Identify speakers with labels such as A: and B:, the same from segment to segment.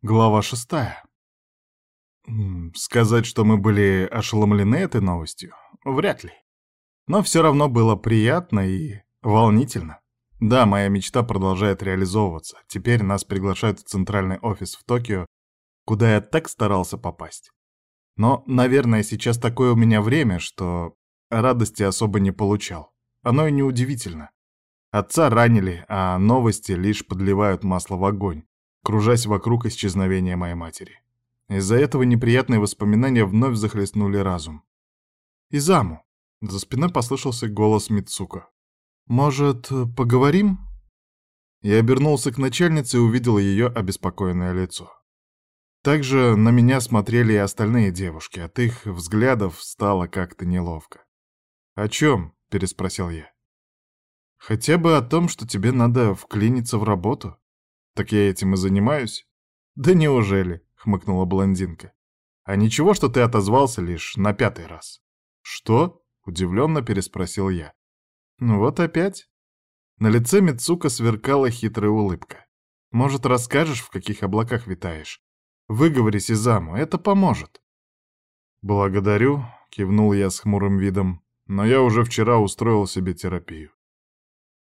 A: Глава шестая. Сказать, что мы были ошеломлены этой новостью, вряд ли. Но все равно было приятно и волнительно. Да, моя мечта продолжает реализовываться. Теперь нас приглашают в центральный офис в Токио, куда я так старался попасть. Но, наверное, сейчас такое у меня время, что радости особо не получал. Оно и неудивительно. Отца ранили, а новости лишь подливают масло в огонь кружась вокруг исчезновения моей матери. Из-за этого неприятные воспоминания вновь захлестнули разум. «Изаму!» — за спиной послышался голос Мицука. «Может, поговорим?» Я обернулся к начальнице и увидел ее обеспокоенное лицо. Также на меня смотрели и остальные девушки, от их взглядов стало как-то неловко. «О чем?» — переспросил я. «Хотя бы о том, что тебе надо вклиниться в работу», «Так я этим и занимаюсь?» «Да неужели?» — хмыкнула блондинка. «А ничего, что ты отозвался лишь на пятый раз». «Что?» — удивленно переспросил я. «Ну вот опять». На лице Мицука сверкала хитрая улыбка. «Может, расскажешь, в каких облаках витаешь? Выговорись Изаму, это поможет». «Благодарю», — кивнул я с хмурым видом, «но я уже вчера устроил себе терапию».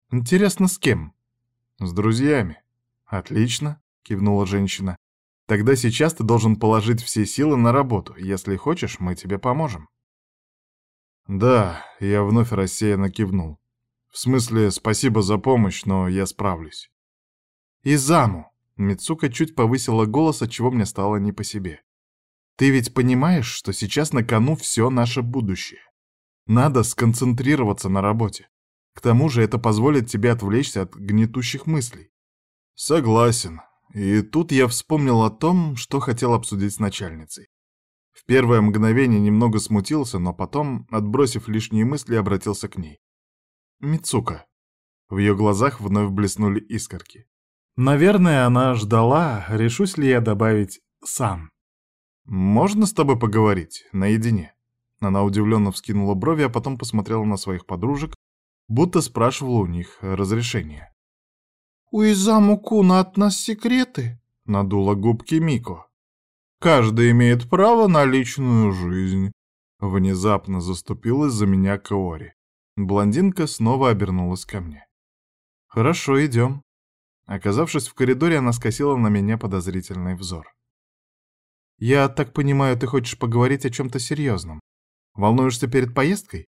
A: «Интересно, с кем?» «С друзьями», «Отлично», — кивнула женщина. «Тогда сейчас ты должен положить все силы на работу. Если хочешь, мы тебе поможем». «Да», — я вновь рассеянно кивнул. «В смысле, спасибо за помощь, но я справлюсь». «Изаму!» — Мицука чуть повысила голос, от чего мне стало не по себе. «Ты ведь понимаешь, что сейчас на кону все наше будущее? Надо сконцентрироваться на работе. К тому же это позволит тебе отвлечься от гнетущих мыслей. Согласен. И тут я вспомнил о том, что хотел обсудить с начальницей. В первое мгновение немного смутился, но потом, отбросив лишние мысли, обратился к ней. Мицука. В ее глазах вновь блеснули искорки. Наверное, она ждала, решусь ли я добавить «сам». «Можно с тобой поговорить? Наедине?» Она удивленно вскинула брови, а потом посмотрела на своих подружек, будто спрашивала у них разрешения. «У Изаму-куна от нас секреты?» — надула губки Мико. «Каждый имеет право на личную жизнь», — внезапно заступилась за меня Каори. Блондинка снова обернулась ко мне. «Хорошо, идем». Оказавшись в коридоре, она скосила на меня подозрительный взор. «Я так понимаю, ты хочешь поговорить о чем-то серьезном? Волнуешься перед поездкой?»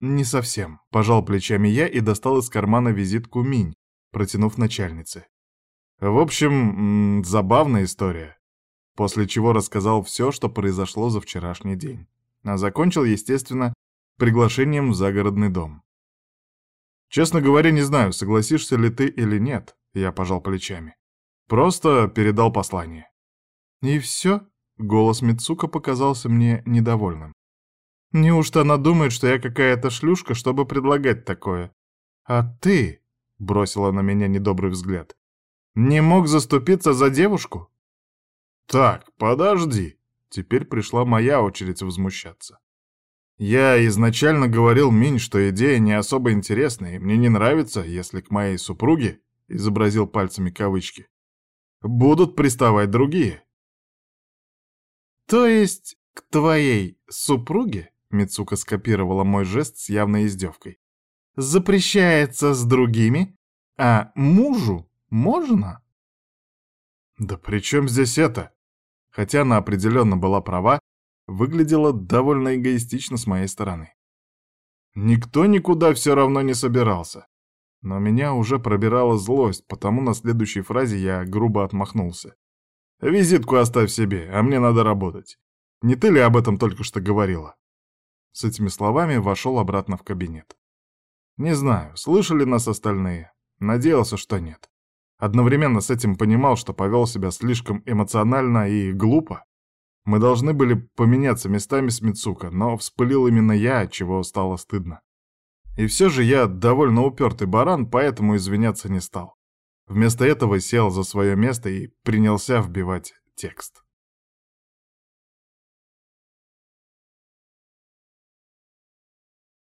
A: «Не совсем», — пожал плечами я и достал из кармана визитку Минь, протянув начальнице. В общем, забавная история. После чего рассказал все, что произошло за вчерашний день. А закончил, естественно, приглашением в загородный дом. Честно говоря, не знаю, согласишься ли ты или нет, я пожал плечами. Просто передал послание. И все? Голос Мицука показался мне недовольным. Неужто она думает, что я какая-то шлюшка, чтобы предлагать такое? А ты, бросила на меня недобрый взгляд. Не мог заступиться за девушку? Так, подожди. Теперь пришла моя очередь возмущаться. Я изначально говорил Минь, что идея не особо интересная, и мне не нравится, если к моей супруге, изобразил пальцами кавычки, будут приставать другие. То есть к твоей супруге, Мицука скопировала мой жест с явной издевкой, запрещается с другими, а мужу можно? Да при чем здесь это? Хотя она определенно была права, выглядела довольно эгоистично с моей стороны. Никто никуда все равно не собирался. Но меня уже пробирала злость, потому на следующей фразе я грубо отмахнулся. «Визитку оставь себе, а мне надо работать. Не ты ли об этом только что говорила?» С этими словами вошел обратно в кабинет. Не знаю, слышали нас остальные. Надеялся, что нет. Одновременно с этим понимал, что повел себя слишком эмоционально и глупо. Мы должны были поменяться местами с Мицука, но вспылил именно я, чего стало стыдно. И все же я довольно упертый баран, поэтому извиняться не стал. Вместо этого сел за свое место и принялся вбивать текст.